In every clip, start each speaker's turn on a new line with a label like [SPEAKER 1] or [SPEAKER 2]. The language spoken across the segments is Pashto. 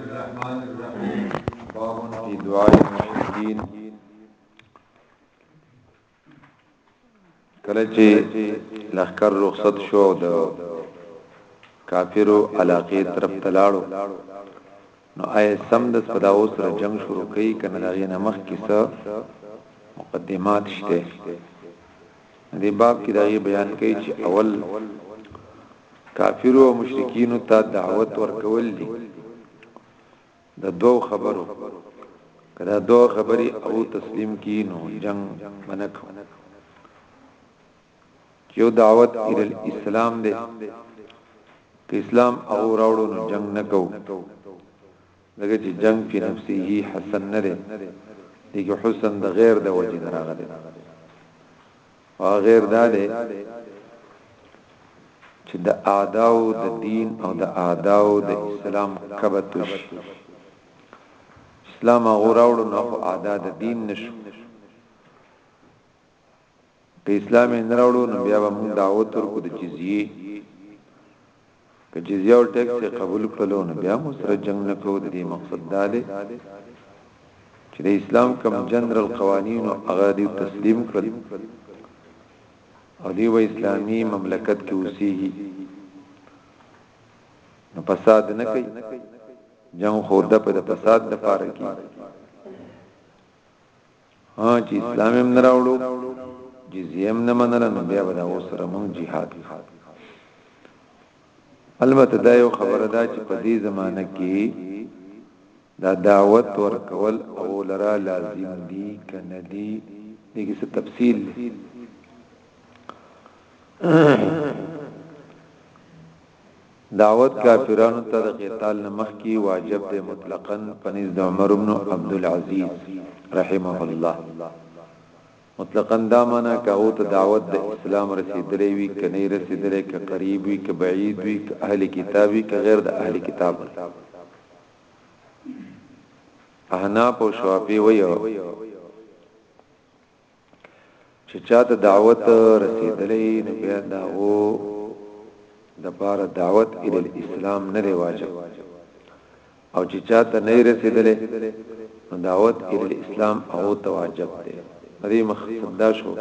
[SPEAKER 1] الرحمن الرحیم باب فی دعاء المشرکین کله چې لخر رخصت شو د کافرو علاقه طرف تلاړو نو آی سم د صداو سره جنگ شروع کړي کنه دا غي نمخ کیسه مقدمات شته دې باب کې دا بیان کوي چې اول کافر او مشرکین ته دعوت ورکول دي د دوو خبرو کله دوه خبري او تسلیم کی نو جنگ منک یو دعوت ال اسلام دی که اسلام او راوړو نو جنگ نکو ځکه چې جنګ فی نفسه حسن نه دی دې کې حسن د غیر د وجې نه راغلی او غیر دا دی چې د اعداو د دین او د اعداو د اسلام کبت شي اسلام غوراوړو نه اعدا د دین نشو که اسلام نه راوړو نو بیا به موږ دعوت ورکو د جزیه که جزیه او ټیکس قبول کړو نو بیا موږ سره جنگ نه کوو د دې مقصد دا دی چې د اسلام کوم جنرال قوانین او هغه دی تسلیم کړل او دی و اسلامی مملکت کې اوسېږي نو فساد نه کوي جنگ خو د په فساد د پاره کې ها چې اسلام هم نه راوړو جزیه هم نه منله نو بیا به دا وسره مونږ jihad البته دا یو خبره ده چې په دې زمانه کې دا دعوت ورکول او لرا لازم دي کنه دي دغه څه تفصیل دعوت کافرانو ته د قتال نه مخکي واجب دی مطلقاً په نزد عمر بن عبدالعزیز رحمه الله مطلقاً دا معنی که هغو ته دعوت د اسلام رسیدلی وي که نه یې رسیدلی که قریب وي که بعید وي که اهل کتاب وي که غیر د اهل کتاب وي احناف او شوافی وایي چې چاته دعوت رسیدلې نو بیا دا او د بار دعوت ال اسلام نه دی واجب او چې چاته نه رسیدلې نو دعوت ال اسلام او ته واجب دی دې مقصد دا شو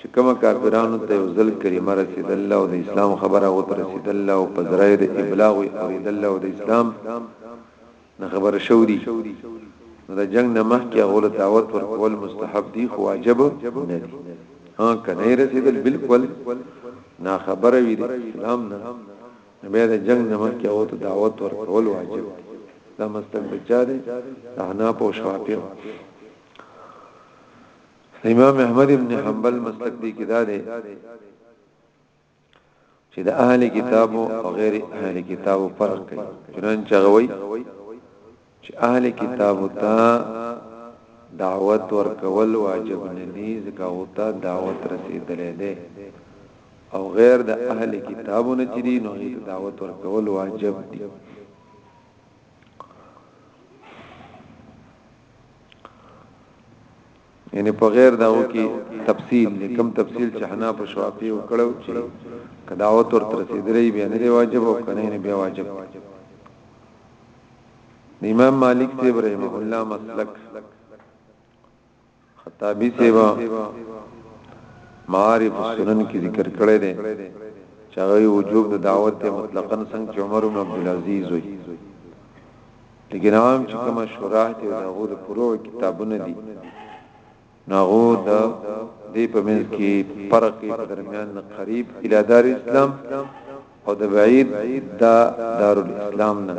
[SPEAKER 1] چې کوم کافرانو ته یو ځل کلمه رسیدل او د اسلام خبره او ته رسیدل او په ذریعه د ابلاغ او اوریدل او د اسلام نه خبر شوي دي نو د جنګ نه مخکې هغو له دعوت ورکول مستحب دي خو واجب نه دي ها که نه رسېدل بالکل نا خبره وي د اسلام نه نو بیا د جنګ نه مخکې هغو ته دعوت ورکول واجب دي دا مسلک د چا دی د حناف او شافعي امام احمد ابن حنبل مسلک دی کې دا دی چې د اهل کتابو او غیر اهل کتابو فرق کوي چنانچه غوي چې اهل کتابو ته دعوت ورکول واجب نه دي ځکه او ته دعوت رسیدلې ده او غیر د اهل کتابو نه چې دي نو هیڅ دعوت ورکول واجب دي یعنی په غیر داو کې تفصیل دی کم تفصیل چې حنا په شوافی او کړو چې کداوت ور تر رسیدلې به نه واجب او کنه نه به واجب امام مالک سی ابراهیم الله مسلک خطابی سی با معارف السنن کې ذکر کړی دی چې وجوب د دعوت مطلقاً څنګه عمر بن عبد العزيز وي لیکن عوام چې کوم شوراه دي او هغه د فروع کتابونه دي ناغو د دې په منځ کې فرق په درمیان د قریب الادار اسلام او د بعید دا دار الاسلام نه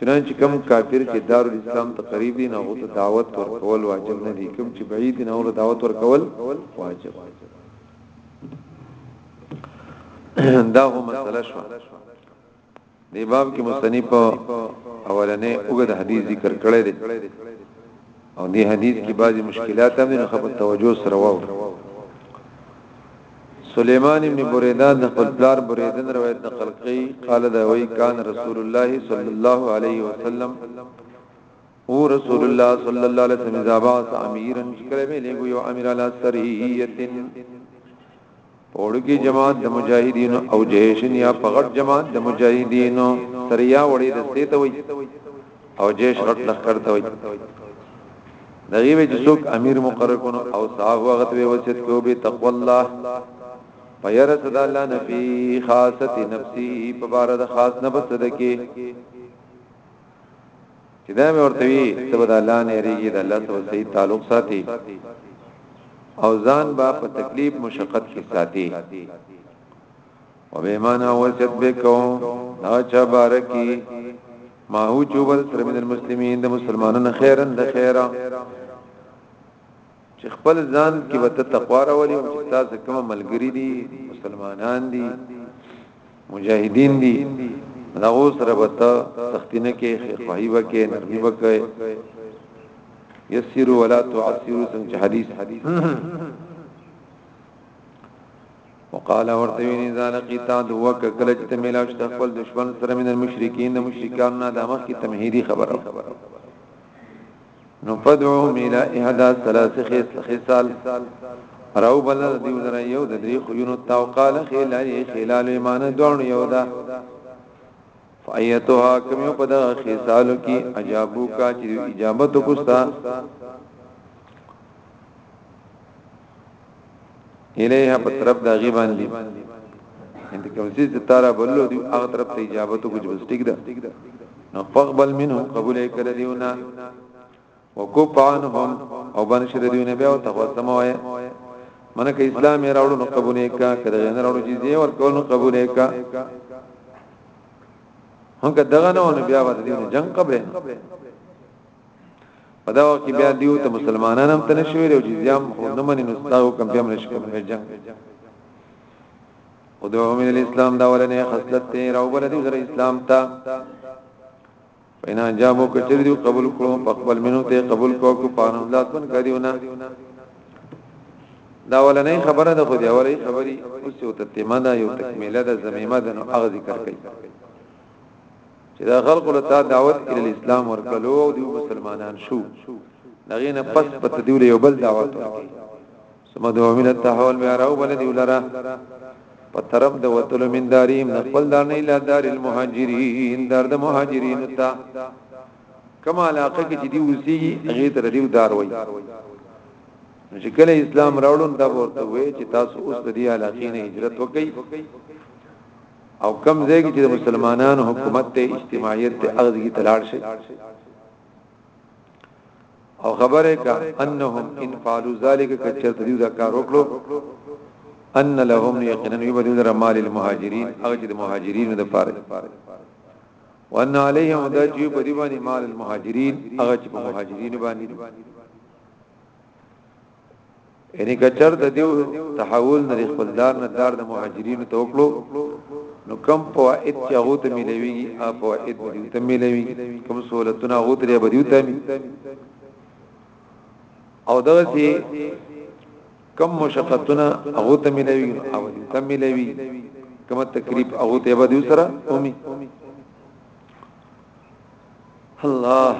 [SPEAKER 1] چنانچه کوم کافر چې دار الاسلام ته قریب دي ناغو ته دعوت ورکول واجب نه دي کوم چې بعید نه ور دعوت ورکول واجب دا هو مسله شو دې باب کې مصنف اولنې اوګه د حدیث ذکر کړی دی او دې حدیث کې بعضی مشکلات هم نه خپل توجه سره واو سليمان ابن بريده د خپل پلار بريدن روایت نقل کړي قال دا وی کان رسول الله صلی الله علیه وسلم او رسول الله صلی الله علیه وسلم ذابات امیرن کله به لګو یو امیر علی سرهیتن په وړوکي جماعت د مجاهدینو او جیشن یا په غټ جماعت د مجاهدینو سریا وړي دستې ته وي او جیش غټ لخر ته وي دغه وی چې څوک امیر مقرر کونو او صاحب وخت وی وصیت کو به تقوا الله پیرت د الله نبی خاصه نفسی په بار د خاص نفس دکی چې دا مې ورته وی ته به د الله نه ریږي د الله سره صحیح تعلق ساتي او ځان با په تکلیف مشقت کې ساتي وبمانا وصف بکو دا چا بارکی ما هو چوبل سر من المسلمین د مسلمانانو خیرن د خیره چې خپل ځان کې به ته تقوا راولي او چې تاسو کوم ملګری دي مسلمانان دي مجاهدین دي هغه سره به ته سختینه کې خواهی وکې نرمي وکې یسروا ولا تعسروا څنګه حدیث حدیث وقال ورتوین اذا لقيت عدوك کله چې ملاو شته خپل دشمن سره من المشرکین مشرکان نه د مخ کی تمهیدی خبره نو فدعو میلا احدا ثلاث خصال راو بل دیو در یو د دری خجونو تاو قال خلال خلال ایمان دوان یو دا فایتها کم یو پدا خصال کی اجابو کا چې اجابت کوستا الیه په طرف دا غي باندې انت کوم چې تعالی بللو دی هغه طرف ته اجابه تو کو جوز ټیک ده نو فقبل منهم قبول کړه دیونه وکوپ عنهم او بن شر دیونه بیا او تقوا سموي منکه اسلام یې راوړو نو قبول یې کا کړه نه راوړو چې یې ور کول نو قبول یې کا هغه دغه نه ونه بیا ور دي جنگ قبل په دا وخت کې بیا دیو ته مسلمانان هم تنه شوی او جزیه هم نه مني نو دا حکم بیا هم نشي کوي جنگ او د عمر الاسلام دا ولنه خصلت ته راو بل دی غیر اسلام ته پینا جابو کچری دی قبول کړو په خپل منو ته قبول کو کو پانو الله تن کړیونه دا ولنه خبره ده خو دی اوري خبري اوس یو تتمه ده یو تکمیله ده زمیمه ده نو اغه ذکر کوي چې دا خلق له تا دعوت ال اسلام ورکلو او دی مسلمانان شو دغه نه پس په تدویل یو بل دعوت ورکړي سم دو من التحول بیا راو بل دی ولرا په طرف د وتل من داریم خپل دار نه اله دار المهاجرین دار د مهاجرین ته کما علاقه کې دی اوسي هغه تر دیو دار وای چې کله اسلام راوړون دا ورته وای چې تاسو اوس د دې علاقې نه هجرت وکړئ او کم ځای کې چې د مسلمانانو حکومت ته اجتماعیت ته اغز کی تلاړ شي او خبره کا انهم ان فعلوا ذلك کچر دې دا کار وکړو ان لهم یقینا یبدو در مال المهاجرین هغه چې د مهاجرینو د فارغ وان علیهم دا چې په دی باندې مال المهاجرین هغه چې په مهاجرینو باندې یعنی کچر د دیو تحول نه خپل دار نه دار د مهاجرینو ته وکړو نو کم فوائد چې هغه ته ملويږي هغه فوائد به ته ملويږي کوم سہولتونه هغه ته به دیو ته او دا چې کم مشقتونه هغه ته ملويږي او ته ملويږي کوم تکلیف هغه ته به دیو سره اومي الله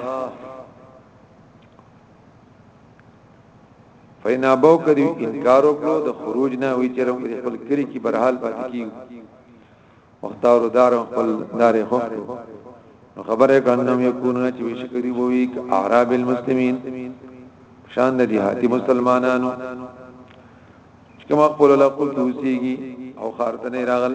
[SPEAKER 1] فین ابو کری انکار وکړو د خروج نه وی چرم په خپل کری کې برحال پاتې کیو مختار دار خپل دار خو خبره کړنم یکونه چې شکری ووی ک اعراب المسلمین شان د دیهاتی مسلمانانو چې کوم خپل لا قلت وسیږي او خارته نه راغل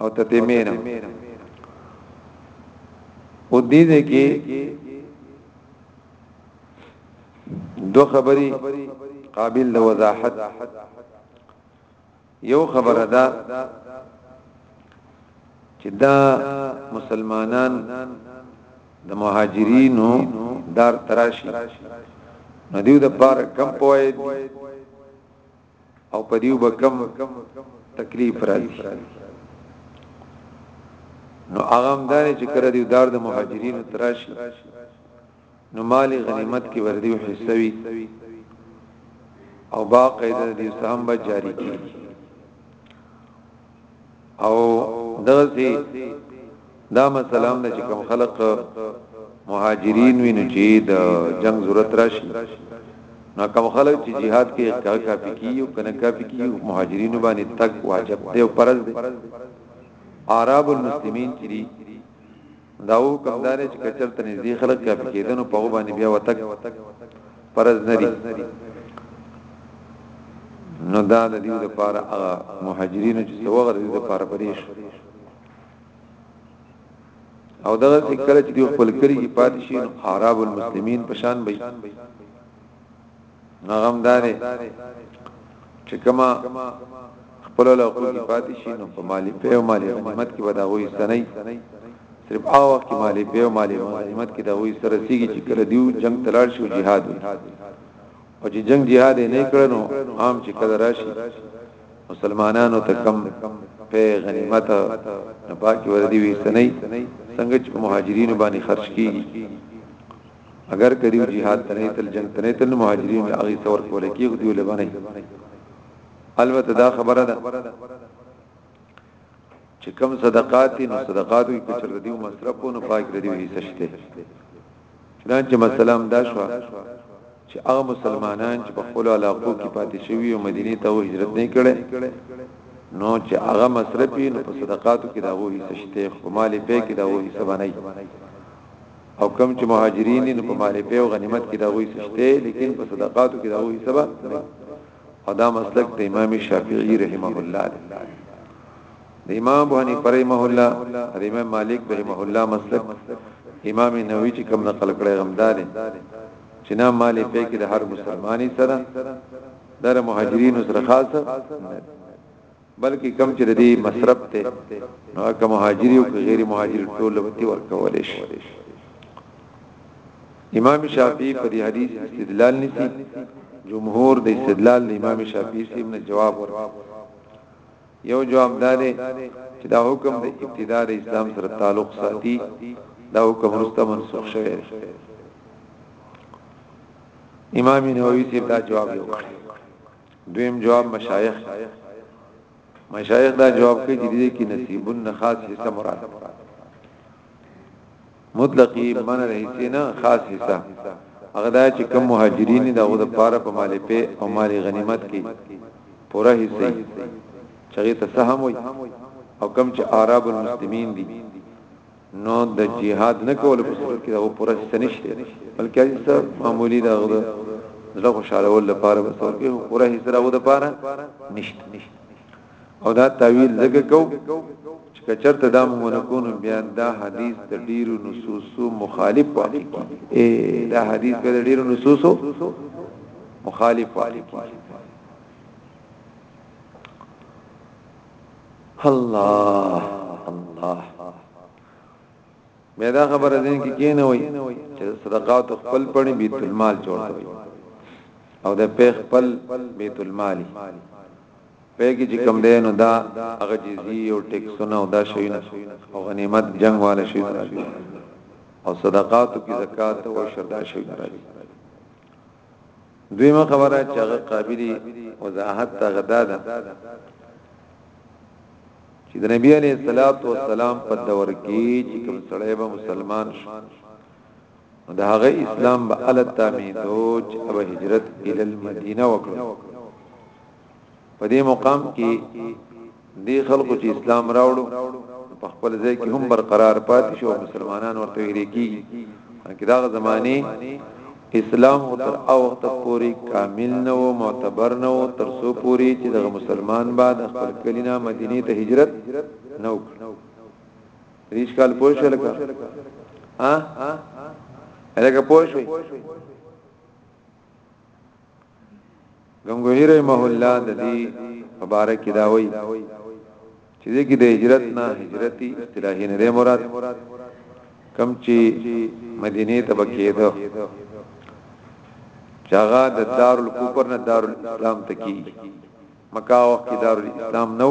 [SPEAKER 1] او تتمین او دې دې کې دو خبري قابل د وضاحت یو خبره ده چې دا مسلمانان د مهاجرینو دار تراشی نو دیو د بار کم پوهه او په دیو به کم تکلیف راځي نو هغه هم دانه چې کړه دی دار د مهاجرین تراشی نو مالی غنیمت کې وردی حصوي او باقاعده دې سهم به جاری کیږي او دغسی دا مسله هم چې کوم خلق مهاجرین ویني چې د جنگ ضرورت راشي نو کوم خلک چې jihad کې کار کافي کیو کنه کافي کیو مهاجرینو باندې تک واجب دی او فرض دی عرب المسلمین چې دا حکم دار چې کچر ته نږدې خلک کافي کېدنو په هغه باندې بیا وتک فرض نه دي نو دا د دې لپاره هغه مهاجرین چې څوغه دې لپاره پریش او دا چې کله چې خپل کلی کې پاتې شي عرب المسلمین پشان بي نغم داري چې کما خپل له خپل کې پاتې شي نو په مالی په او مالی غنیمت کې ودا وې سنې صرف هغه وخت کې مالی په او مالی غنیمت کې دا وې سره سیږي چې کله دیو جنگ تلار شو jihad او چې جنگ jihad نه کړنو عام چې کله راشي مسلمانانو ته کم په غنیمت نه پاکي وردی وې سنې څنګه چې مهاجرینو باندې خرج کیږي اګر که دیو جهاد ته نه تل جنگ ته نه تل مهاجرین به هغه څور کول کیږي دیو لبنه البته دا خبره ده چې کم صدقات نو صدقات وي په چر دیو مصرفونو پاک دیو هیڅ شته چنانچه مثلا دا شو چې هغه مسلمانان چې په خپل علاقو کې پاتې شوی او مدینه ته هجرت نه کړي نو چې هغه مصرفي نو په صدقاتو کې دا وې سشته خو مالې په کې دا وې سبانه او کم چې مهاجرین دي په مال په او غنیمت کې دا وایي سشته لیکن په صدقاتو کې دا وایي سبا او دا مسلک د امام شافعی رحمه الله دی د امام ابو حنیفه رحمه الله د امام مالک رحمه الله مسلک امام نووي چې کوم نقل کړی غمدار چې نه مال په کې د هر مسلمانې سره در مهاجرین سره خاص بلکې کم چې د دې مصرف ته نو هغه مهاجر او غیر مهاجر ټول لبتي ورکول شي امام شافعي په دې حدیث استدلال نسی جمهور د استدلال د امام شافعي سیم نه جواب ورکړ یو جواب دا دی چې دا حکم د ابتداء د اسلام سره تعلق ساتي دا حکم رسته منسوخ شوی امام نووي ته دا جواب ورکړ دویم جواب مشایخ مشایخ دا جواب کوي چې دې کې نصیبون نه خاص حصہ مراد مطلقی من رئیسی نه خاص حصہ هغه دا چې کم مهاجرین دا غو د پاره په مال په او مال غنیمت کې پوره حصہ چغې ته سهم وي او کم چې عرب المسلمین دي نو د جهاد نه کول په صورت کې دا پوره څه نشته بلکې حدیث معمولی دا غو زړه خوشاله ول لپاره بس او کې پوره هیڅ راو د پاره نشته او دا تعویل زګه کو چې کچرته دا مونږ نه کوو بیا دا حدیث د ډیرو نصوصو مخالف واقع کی دا حدیث د ډیرو نصوصو مخالف واقع کی الله الله مې دا خبره دین کې کینه وای چې صدقات خپل پړي بیت المال جوړ کړی او د پیخ خپل بیت المال پیګی چې کم دی نو دا هغه جزئی او ټیکسونه او دا شیونه او غنیمت جنگ والا شی او صدقاتو کې زکات او شردا شی راځي دویمه خبره چې هغه قابلی وضاحت ته غدا ده چې د نبی علی صلوات و سلام په دور کې چې کوم سړی به مسلمان شو دا هغه اسلام به ال تامیدو چې اب هجرت ال المدینه وکړو په دې مقام کې دې خلکو چې اسلام راوړو په خپل ځای کې هم برقرار پاتې شو مسلمانان ورته ویل کیږي چې دا زمانه اسلام او تر او وخت پورې کامل نه او معتبر نه او تر سو پورې چې د مسلمان بعد خپل کلینا مدینه ته هجرت نه وکړ ریش کال پوه شو لکه ها لکه پوه شو غنگوهی رحمه الله د دې مبارک دا وایي چې دې کې د هجرت نه هجرتي اصطلاحي نه مراد کم چې مدینه ته بکیده چاغه د دار الکفر نه دار الاسلام ته کی مکه او کې دار الاسلام نو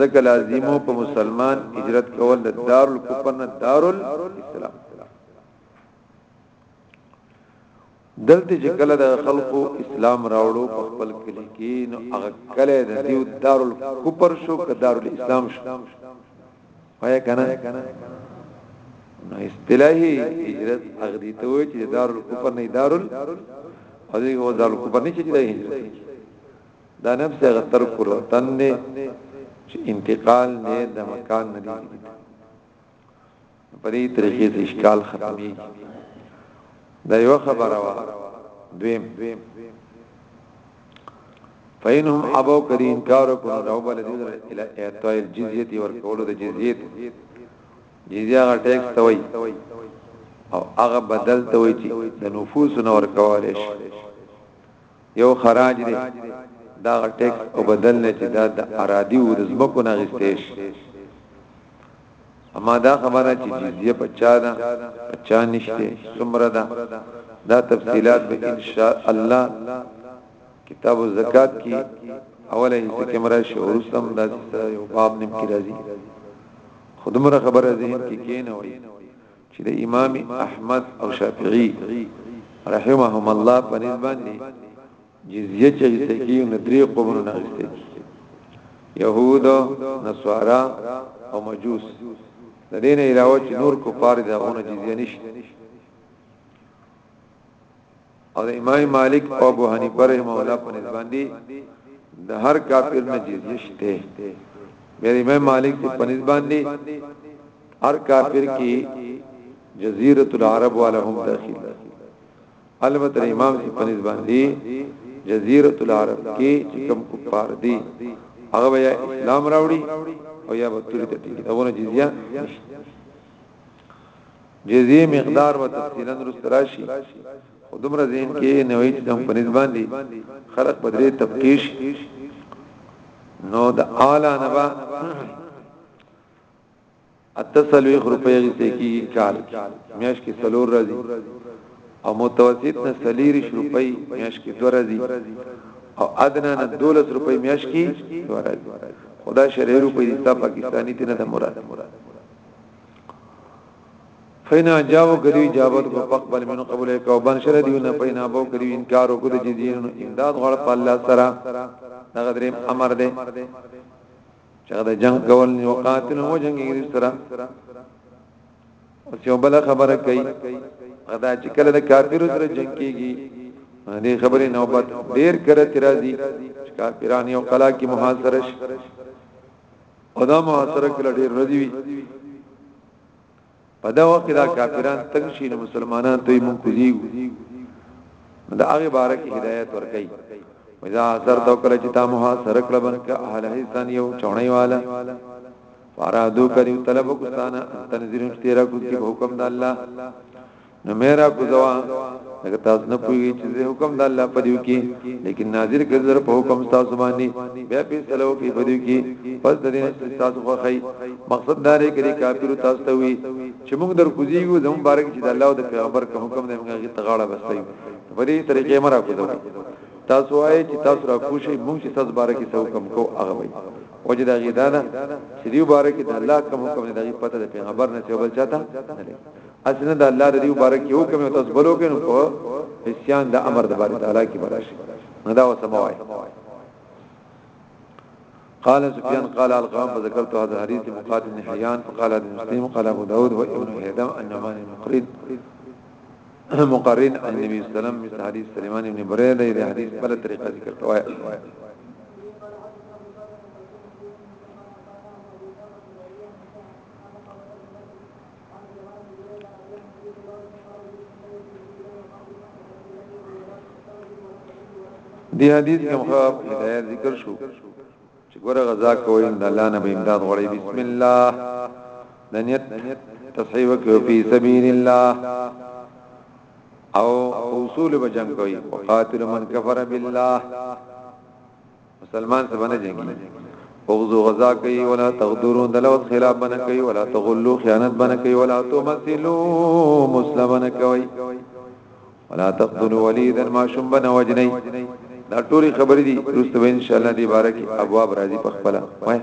[SPEAKER 1] ځکه لازمو په مسلمان هجرت کول د دار الکفر نه دار الاسلام دلته چې کله د خلکو اسلام راوړو په خپل کلی کې نو هغه کله د دیو دارل کفر شو که دارل اسلام شو وای کنه نو اصطلاحي هجرت هغه دي ته وای چې دارل کفر نه دارل او دې هو دارل کفر نه چې دی هجرت دا نفس هغه تر کولو تن نه چې انتقال نه د مکان نه دی په دې طریقې د اشکال ختمي دا یو خبره وا دویم فینهم ابو کری انکار کو نو بل دې اله اعطاء الجزیه ور کولو د جزیه جزیه غا ټیکس توي او هغه بدل توي چې د نفوس نور کول شي یو خراج دی دا غ ټیکس او بدل نه چې دا د ارادي او رزمکو نه غستېش اما دا خبره چې جزیه پچا ده پچا نشته څومره ده دا تفصيلات به ان شاء الله کتاب الزکات کې اوله حصہ کې مرا شعور سم دا یو باب نیم کې راځي خودمره خبره ذهن کې کین وي چې د امام احمد او شافعي رحمهم الله په نسبت باندې جزيه چې تکي نو درې قومونه نشته يهود نصارا او مجوس د دین علاوه چې نور کفار دغه جزيه نشته او امام مالک او ابو حنیفه رحم الله په نسبت باندې د هر کافر نه جزیه شته مې امام مالک په نسبت باندې هر کافر کې جزیره العرب والا هم داخل البته امام کې په نسبت باندې جزیره العرب کې چې کوم کفار دي هغه یا اسلام راوړي او یا به توري ته ټینګي دا ونه جزیه نشته جزیه مقدار و تفصیلا رست راشي خو دومره زین کې نوې چې دم پنځ باندې خلق بدرې تفکیش نو د اعلی نبا اتسلوی روپیه غیسته کی کال میاش کې سلور راځي او متوسط نه سلیریش روپی میاش کې دو راځي او ادنا نه دولس روپی میاش کې دو راځي خدا شرعي روپی د پاکستانی ته نه مراد فینا جاو کدی اجابت کو فقبل من قبول کو بن شر دیو نه پینا بو کدی انکار کو دی جزین امداد غړ په الله سره دغه دریم امر دی چې دا جنگ کول نه وقاتل هو جنگ یې سره او یو بل خبره کوي غدا چې کله د کافر سره جنگ کیږي دې خبرې نوبت ډیر کړه ترازی کافرانه او کلا کی محاصره او دا محاصره کله ډیر ردی وی په دا وخت دا کافران تنگ شي نو مسلمانان ته مونږ کوزیو دا هغه بارک هدایت ورکړي وځا سر تو کله چې تا محاصره کړه بنک اهل حسان یو چونای والا فارادو کریو طلب کوستانه تنظیم تیرا کو کی حکم د الله نو مې را کوزوا لکه تاسو نه پوهیږئ چې زه حکم د الله په دیو کې لیکن ناظر کذر په حکم تاسو باندې بیا په سلو کې په دیو کې پس د دې تاسو خو خی مقصد دا لري کړي کافر تاسو ته وي چې موږ در کوزیږو زموږ بارک چې د الله او د پیغمبر کوم حکم دی موږ هغه تغاړه بسایو په دې طریقې مرا کوزو تاسو وایي چې تاسو را کوشي موږ چې تاسو بارک څه حکم کو هغه وایي وجه دا غیدانه چې دیو بارک د الله کوم حکم دی د پته د پیغمبر نه چې بل چاته نه اسنه د الله د دې مبارک یو کوم او تاسو بلو کې نو په اسیان د امر د بارک تعالی کې براشي نه دا وسموي قال سفيان قال القام فذكرت هذا الحديث مقاتل بن حيان فقال ابن مسلم قال ابو داود وابن هيثم عن نعمان المقرين مقرن عن النبي صلى الله عليه وسلم مثل حديث سليمان بن بريده الى حديث بل طريقه ذكر توايا دی حدیث کوم خاب هدایت ذکر شو چې ګوره غزا کوي د الله نه به امداد غوړي بسم الله د نیت تصحیح وکړي په سبیل الله او اصول به جنگ کوي وقاتل من کفر بالله مسلمان سره نه جنگي اوغزو غزا کوي ولا تغدرون دلوت خلاف بنه کوي ولا تغلو خیانت بنه کوي ولا تمثلو مسلمان کوي ولا تقتلوا وليدا ما شم بنه وجني دا ټوري خبرې دي رسته ان شاء الله دی بارک ابواب راځي په خپل وای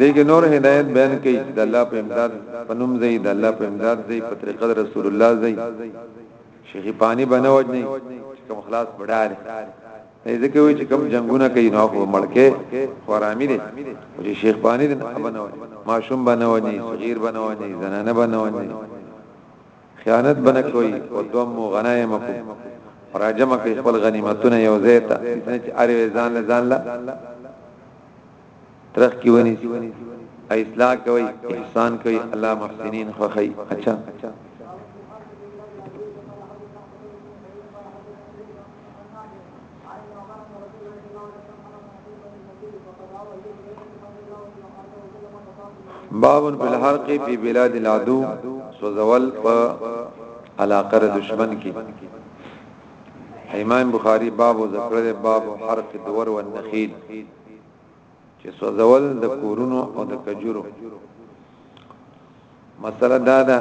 [SPEAKER 1] دغه نور هدایت بیان کړي د الله په امداد پنوم زئی د الله په امداد زئی په طریقه رسول الله زئی شیخ پانی بنوج نه کوم خلاص بډاره نه ځکه وی چې کم جنگونه کوي نو خو ملکه خرامي دي چې شیخ بانی دې نه بنوي ماشوم بنوي صغیر بنوي زنانه بنوي خیانت بنکوي او دوم غنایمکم راجمه کې خپل غنیمتونه یو ځای ته چې اړ ځان له ځان له ترخ کی ونی اصلاح کوي احسان کوي الله محسنین خوخی اچھا بابن په الحرق په بلاد العدو سوزول په علاقه دشمن کې امام بخاری باب ذکر باب حرق دور والنخيل چې سوځول د کورونو او د کجورو مسله دا ده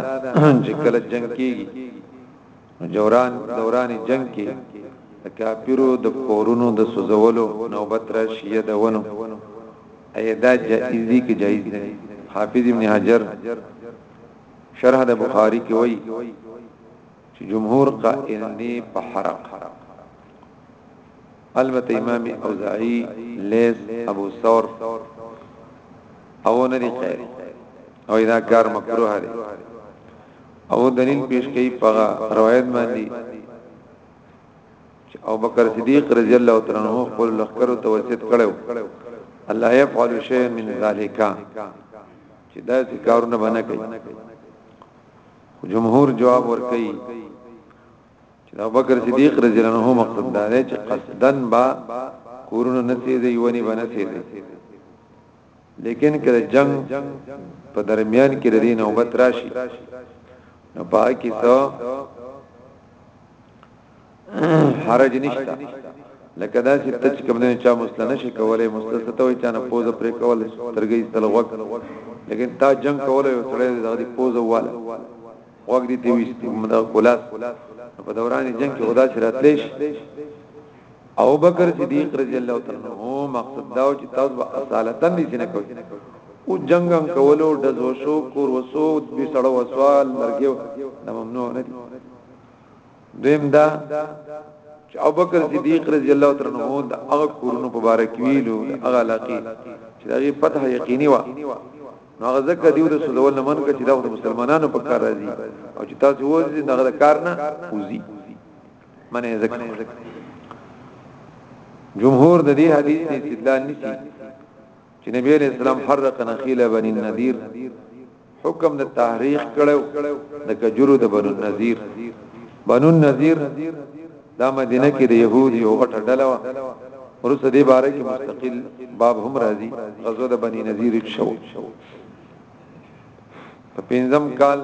[SPEAKER 1] چې کله جنگ کیږي جوران دوران جنگ کې د کافرو د کورونو د سوځولو نوبت راشي د ونو ایدا جائز دي کې جائز نه حافظ ابن حجر شرح د بخاری کې وایي چې جمهور قائل دي په حرق البته امام اوزاعی لیس ابو ثور او نری قید او دا کار مکروه دی او دلیل پیش کوي په روایت باندې چې او بکر صدیق رضی الله تعالی عنہ خپل لخر ته وصیت کړو الله يفعل شيء من ذالک چې دا کارونه باندې کوي جمهور جواب ور کوي چې ابوبکر صدیق رضی الله عنه مقصد دا دی چې قصدن با کورونه نسی دی ونی بنسی دی لیکن کله جنگ په درمیان کې د دین نوبت راشي نو پاکي څو حرج نشته لکه دا چې تچ کوم نه چا مسله نشي کولای مستسته وي چا نه پوز پرې کول ترګي تلغوک لیکن تا جنگ کولای سره د غدي پوز واله وګ دي تیوي مدا کولاس په دوران جنگ کې خدا سره تلش او بکر صدیق رضی الله تعالی عنہ مقصد دا چې تاسو به اصالتن دي نه کوي او جنگم کولو د زوشو کور وسو د سړو وسوال لرګیو د ممنوع نه دي دویم دا چې ابو بکر صدیق رضی الله تعالی عنہ د هغه کورونو مبارک ویلو هغه علاقه چې هغه فتح یقیني و نو هغه ځکه دی رسول نه منکه چې دا د مسلمانانو په کار راځي او چې تاسو وځي نه غره کار نه وځي منه ذکر جمهور د دې حدیث نه استدلال نشي چې نبی عليه السلام حرق نخيل بني النذير حکم د تحریق کړو د کجرو د بنو النذير بنو النذير دا مدینه کې د يهودي او غټه ډله و ورسته دې باره کې مستقل باب هم راځي غزوه د بنی نذیر شو په پنځم کال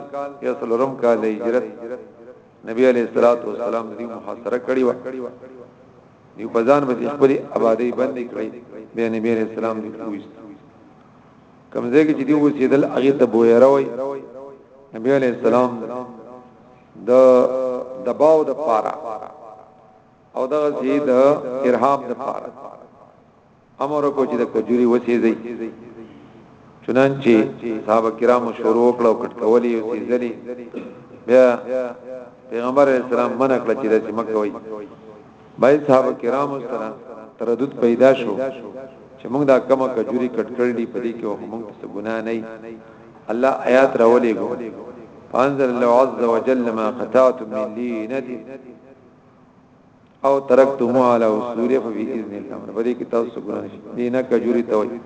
[SPEAKER 1] یا څلورم کال هجرت نبی علیہ الصلوۃ والسلام دې محاصره کړی و دی په ځان باندې خپل آبادی باندې کړی به نبی علیہ السلام دې کویست کمزې کې چې دی وسیدل هغه ته بویروي نبی علیہ السلام د دباو د پاره او دغه سي د ارهاب د پاره امر کو چې د کجوري وسی دی چنانچه صحابه کرامو شروع کړو کټکولی او سیزلی بیا پیغمبر اسلام منع کړ چې د سیمه کوي باید صحابه کرام سره تردد پیدا شو چې موږ دا کما کجوري کټ کړل دي په دې کې او موږ څه ګناه نه الله آیات راولې ګو فانزل الله عز وجل ما قطعت من لينه او ترکتم على اصول ففي اذن الامر په دې کې تاسو ګناه نشي دینه کجوري ته وایي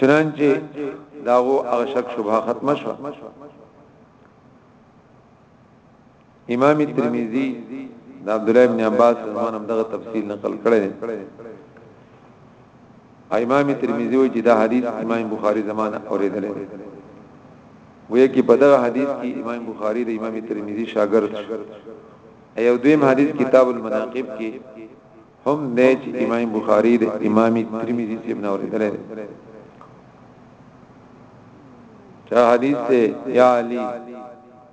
[SPEAKER 1] چنانچه داغو اغشک شبه ختم شو امام ترمذی د عبد الله ابن عباس زمانه دغه تفصیل نقل کړی دی امام ترمذی و چې دا حدیث امام بخاری زمانه اوریدل دی وې کې په دغه حدیث کې امام بخاری د امام ترمذی شاګرد ایو دویم حدیث کتاب المناقب کې هم نه چې امام بخاری د امام ترمذی څخه بنا اوریدل دی چا حدیث سے یا علی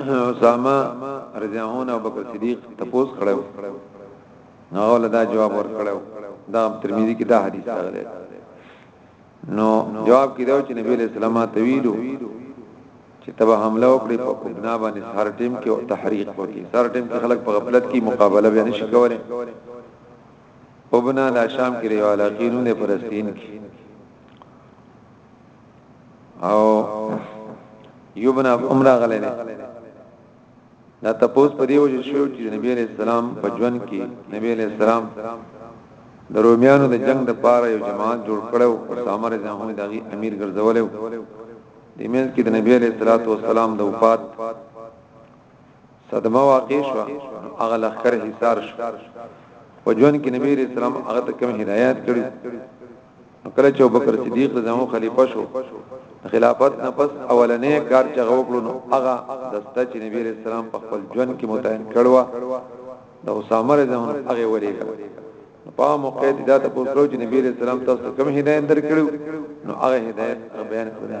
[SPEAKER 1] اسامه رضی الله عنه ابو بکر صدیق تپوس کړو نو ول دا جواب ور کړو دا ترمذی کې دا حدیث راغلی نو جواب کې دا چې نبی له سلامه تویلو چې تبه حمله وکړي په ابنا باندې سر ټیم کې او تحریک وکړي سر ټیم کې خلک په غفلت کې مقابله به نشي کولای ابنا د شام کې ریواله کینونه فلسطین کې او یوبن عمره غلې نه دا تپوس په دیو جو شو چې نبی علیہ السلام په ژوند کې نبی علیہ السلام د رومیانو د جنگ د پاره یو جماعت جوړ کړو اسامه رضی الله عنه دغه امیر ګرځولیو د مینس کې د نبی علیہ الصلوۃ والسلام د وفات صدمه واقع شو هغه لخر حصار شو په ژوند کې نبی علیہ السلام هغه ته کوم هدایت کړو نو کله چې ابوبکر صدیق د زمو خلیفہ شو د خلافت نه پس اولنې کار چې غوکړو نو هغه د ست چې نبی رسول سلام په خپل ژوند کې متعین کړو د اسامه رضی الله عنه هغه ولېګل په موقع دې دا تاسو کړو چې نبی رسول سلام تاسو کوم هدایت درکړو نو هغه هدایت بیان کړو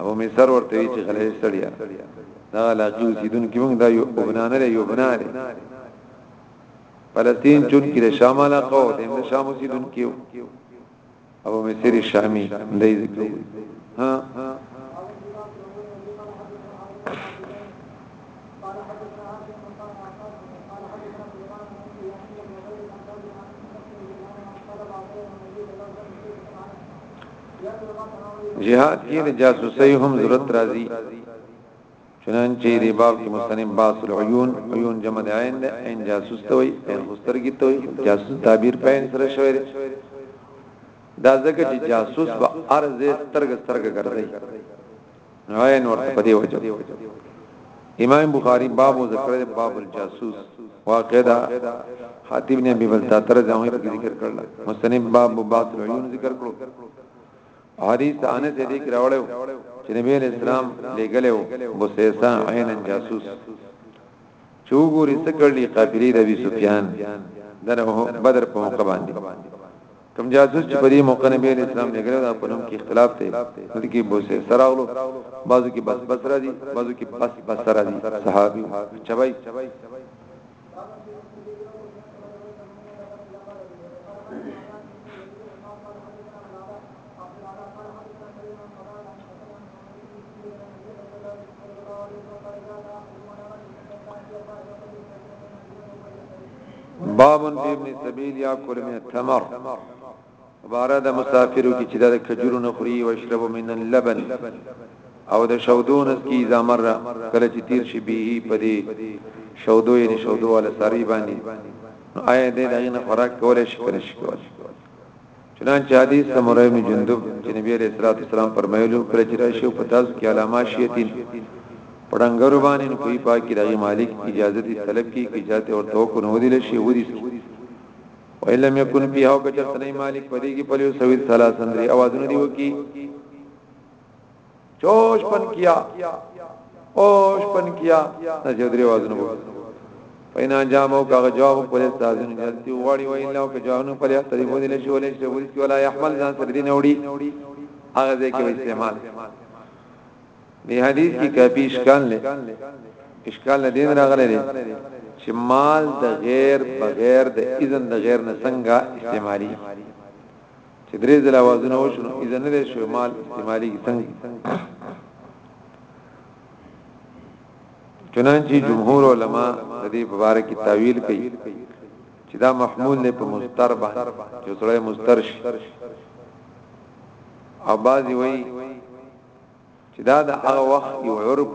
[SPEAKER 1] ابو مصر ورته وی چې غلې سړیا دا علاقې اوسیدون کې موږ دا یو وګنانه لري یو بنا لري فلسطین چون کې د شام علاقه او د شام اوسیدون کې ابو مصر شامی دای ذکر ها جهاد کې د جاسوسي هم ضرورت راځي چنانچه دې باب کې مستنیم باس العيون عيون جمع د عین ده عین جاسوس ته وي عین خستر کې ته وي جاسوس تعبیر پاین سره شوی دی دا ځکه چې جاسوس به ارزه سترګ سترګ ګرځي غاین ورته په دی وجه امام بخاری باب ذکر باب الجاسوس واقعدا حاتب نے ابي بلتا تر ځوې په ذکر کړل مستنب باب باب العيون ذکر کړو حدیث انس دې کې راوړیو چې نبی اسلام لګلو بوسیسا عین جاسوس چوغوري سکړلی قافلی د ابي سفیان دغه بدر په موقع باندې کوم جاسوس چې په دې موقع نبی علیہ السلام لګره دا په نوم کې اختلاف دی نو کې بو سه سراغلو بعضو کې بس بس را دي بعضو کې بس بس را دي صحابي چبای باب فی ابن سبیل یا کل من التمر بارا د مسافرو کې چې د کجورو نه خوري او شرب من اللبن او د شودون کی زمر کله چې تیر شي به پدې شودو یې شودو ول ساری باندې نو آیا دې دغه نه خوراک کولای شي کنه شي کولای چنانچه حدیث سمره ابن جندب چې نبی علیہ الصلوۃ والسلام فرمایلو کله چې راشي په تاسو کې علامه شیتین پړنګرو باندې کوئی پاکي دغه مالک اجازه دي طلب کی کی جاته او تو کو نو دي لشي ودی ویلم یکن فی او کچر تنی مالک پدی کی پلیو سوید ثلاثن دی اوازونه دی وکی چوش پن کیا اوش پن کیا دا چې درې وازونه وو پینا جامو کا جواب پر استاذن جلتی وړي وای الله که جوابونه پر استاذ وو دي شو له شو دي ولا يحمل ځان سره دي نوړي هغه دې کې استعمال دی حدیث کې کافي اشکال نه اشکال نه دین راغلی دی چې مال د غیر بغیر د اذن د غیر نه څنګه استعمالي چې درې ځله आवाजونه وشو نو اذن نه شو مال استعمالي کې څنګه چنانچه جمهور علما د دې په اړه کې تعویل کوي چې دا محمول نه په مستر باندې چې سره مستر شي او بعضی وایي چې دا د هغه وخت یو عرب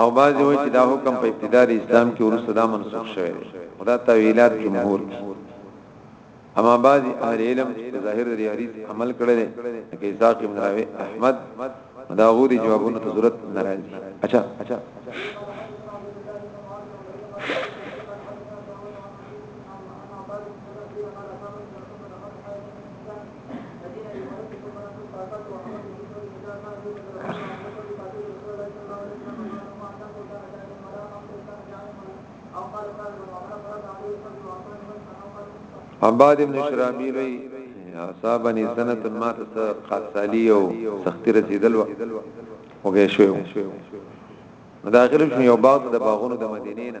[SPEAKER 1] او بعضی وایي چې دا حکم په ابتدا د اسلام کې ورسره دا منسوخ شوی دی خدا تعویلات جمهور دي اما بعضی اهل علم چې ظاهر دی حدیث عمل کړی دی کې ذاق ابن راوی احمد دا غوري جوابونه ته ضرورت ناراضي اچھا اچھا عباد ابن شرابی لوی اصحابنی سنت ما ته قاتسالی او سختی رسیدل و وګه شو دا اخر شو یو باغ د باغونو د مدینې نه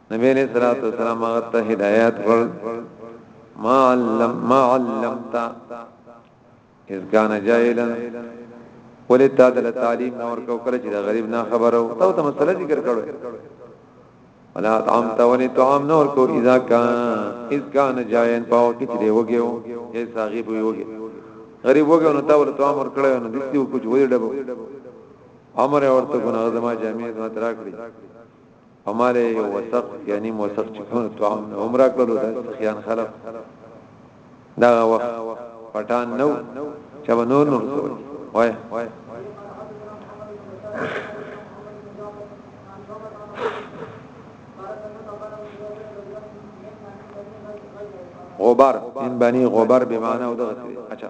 [SPEAKER 1] نبی علیہ الصلوۃ والسلام هغه ته هدایت ور ما علم ما علمت اذ كان جاهلا ولې تا د تعلیم نور کو کړ چې د غریب نه خبرو ته ته مسله ذکر کړو ولا طعام تا ولې طعام نور کو اذا كان اذ كان جاهلا پاو کې دی وګیو یې صاحب وګیو غریب وګیو نو تا ولې طعام ور کړو نو دې کو چې وې ډبو امر ورته کو نه زما جامع زما تراکړي فمال یو وسق یا نیم وسق چې کوم طعام نه هم راکړلو د سخیان خلق دا وخت پټان نو چې به نور نور سوي وای غبار ان بني غبار به معنا او دغه اچھا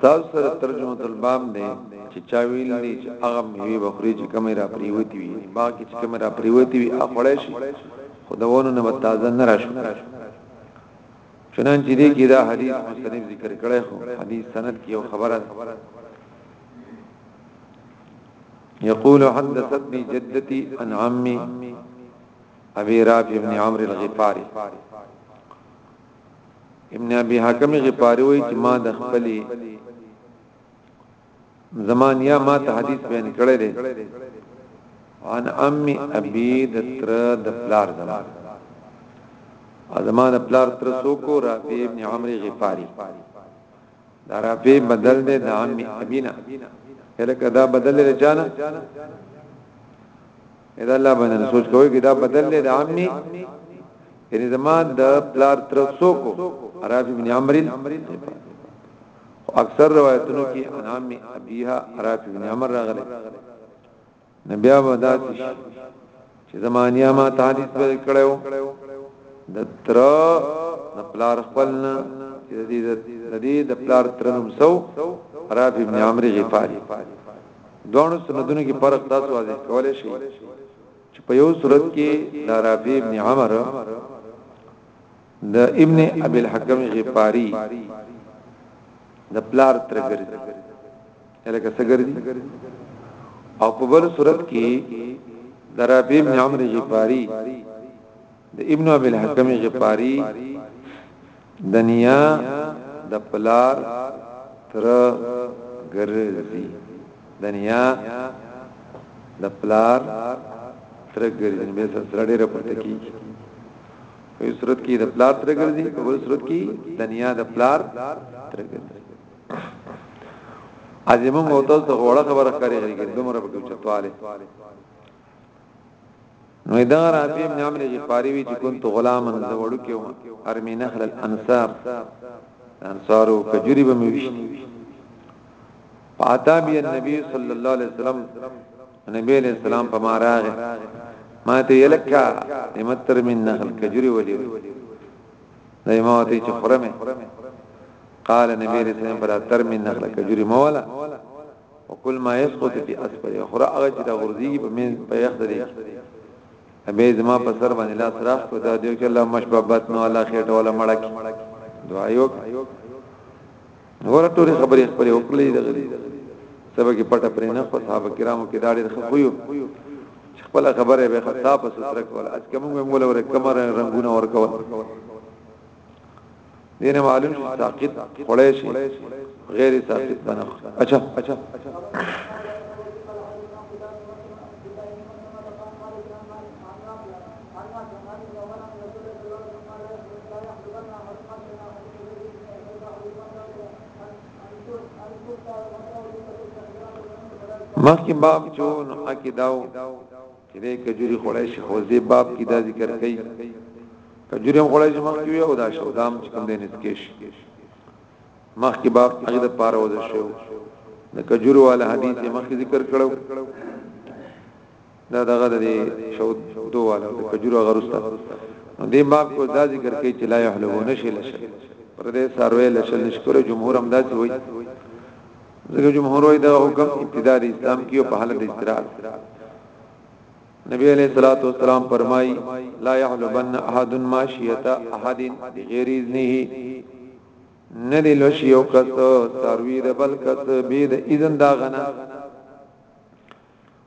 [SPEAKER 1] تاسو سره ترجمه الباب دی چې چا ویل دي چې هغه میوه بخوري چې کومه را پریوتی وي باقي چې کومه را پریوتی وي اخړې شي خداونو نه تازه نه راشي چنانچې دې کې دا حدیث مستنیب ذکر کړی خو حدیث سند کې یو خبره یقول حدثتنی جدتی عن عمي ابي رافع ابن عمرو الغفاري ابن ابي حکم غفاري وایي چې ما د خپلې زمان یا ما ته حدیث بیان کړی دی عن امي ابي د تر د پلار زمان ازمان پلار تر سوکو رافع ابن عمرو غفاري دا رافی بدل دی د عم ابینا هلکه دا بدل دی چانه اذا الله باندې سوچ کوی کی دا بدل دی د عم یعنی زما د پلار تر سوکو رافی بن عمرو اکثر روایتونو کې انام ابيها رافی بن عمر راغلي نه بیا ودا چې زمانیا ما تعریف پر کړو د تر د پلار خپلنا چې د دې د پلار ترنم سو رافع ابن عمرو غفاری دوه سندونو کې فرق تاسو واضح کولای شئ چې په یو صورت کې د رافع ابن عمرو د ابن ابي الحكم غفاري د پلار ترګرځي لکه څنګه دي او په بل صورت کې درابی ابن عمرو غفاری د ابن ابي الحكم غفاری دنیا د پلار تر ګرځي دنیا د پلار تر ګرځي به سره ډېر پورته کیږي په صورت کې د پلار تر ګرځي په بل صورت کې دنیا د پلار تر ګرځي اځي موږ او تاسو غوړه خبره کاری غري کې دومره په چتواله نو دا رافی ابن عمرو جفاری وی چې كنت غلاما د وړو کې وم ارمی نخل الانصار انصارو کجوري به مې وشي پاتا بي النبي صلى الله عليه وسلم نبی علیہ السلام په ما راغه ما ته یلکا امتر من نخل کجوري ولي دا ما ته چې خرمه قال نبی علیہ السلام فلا ترمی نخل کجوری مولا وکل ما يسقط في اسفل اخرى هغه چې دا غرزي په من په یخ درې ابي زما په سر باندې لا سراخ کو دا دیو چې الله مشببت نو الله خېټه ولا مړک دعا یو ور ټول خبرې خپل وکړې د غري سبا کې پټه پرې نه خو صاحب کرامو کې داړي خفویو خپل خبره به خطا په ستر کول اج کوم موږ مولا ور کمر رنگونه ور کول دین معلوم شي ساقط خړې شي غیر ساقط بنه اچھا مخکې باب چون عقیداو چې دې کجوري خړای شي خو دې باب کې دا ذکر کړي کجوري هم خړای شي مخکې وي او دا شودام چې کوم دې نسکیش مخکې باب هغه د پاره وځ شو د کجورو والا حدیث مخکې ذکر کړو دا دغه د شود دو والا د کجورو غرسته دې باب کو دا ذکر کړي چې لا يحلو نشي لشه پر دې سروي لشه نشکره جمهور هم دا وایي زګه جمهور وای دا حکم ابتدا د اسلام کې په حالت استراحت نبی علیہ الصلوۃ والسلام فرمای لا یحلبن احد ماشیتا احد بغیر اذنه ندی لوشی او کس تروی د بل کس به د اذن دا غنا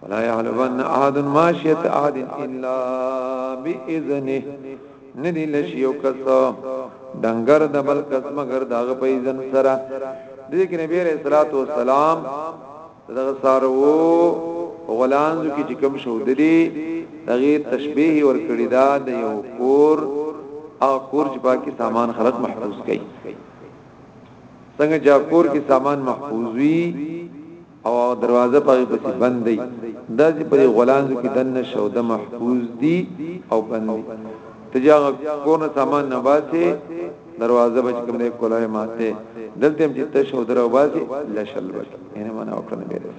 [SPEAKER 1] فلا يعلمن احد ماشيت احد الا باذنه ندی لشی او کس دنګر د بل کس مگر داغه په اذن سره د دې کې نبی عليه الصلاه والسلام دغه سارو غولانز کې چې کوم شو د دې دغه تشبيه ور کړی دا د یو کور او کور چې باقي سامان خلق محفوظ کړي څنګه چې کور کې سامان محفوظ وي او دروازه پغې پسې بند دی دا چې پرې غولانځو کې دنه شو د محفوظ دی او بند دی تجا کونه سامان نه باسي دروازه بچ کوم نه کولای ماته دلته هم چې تشو درو باسي لشل بچ ینه معنا وکړه نه بیرس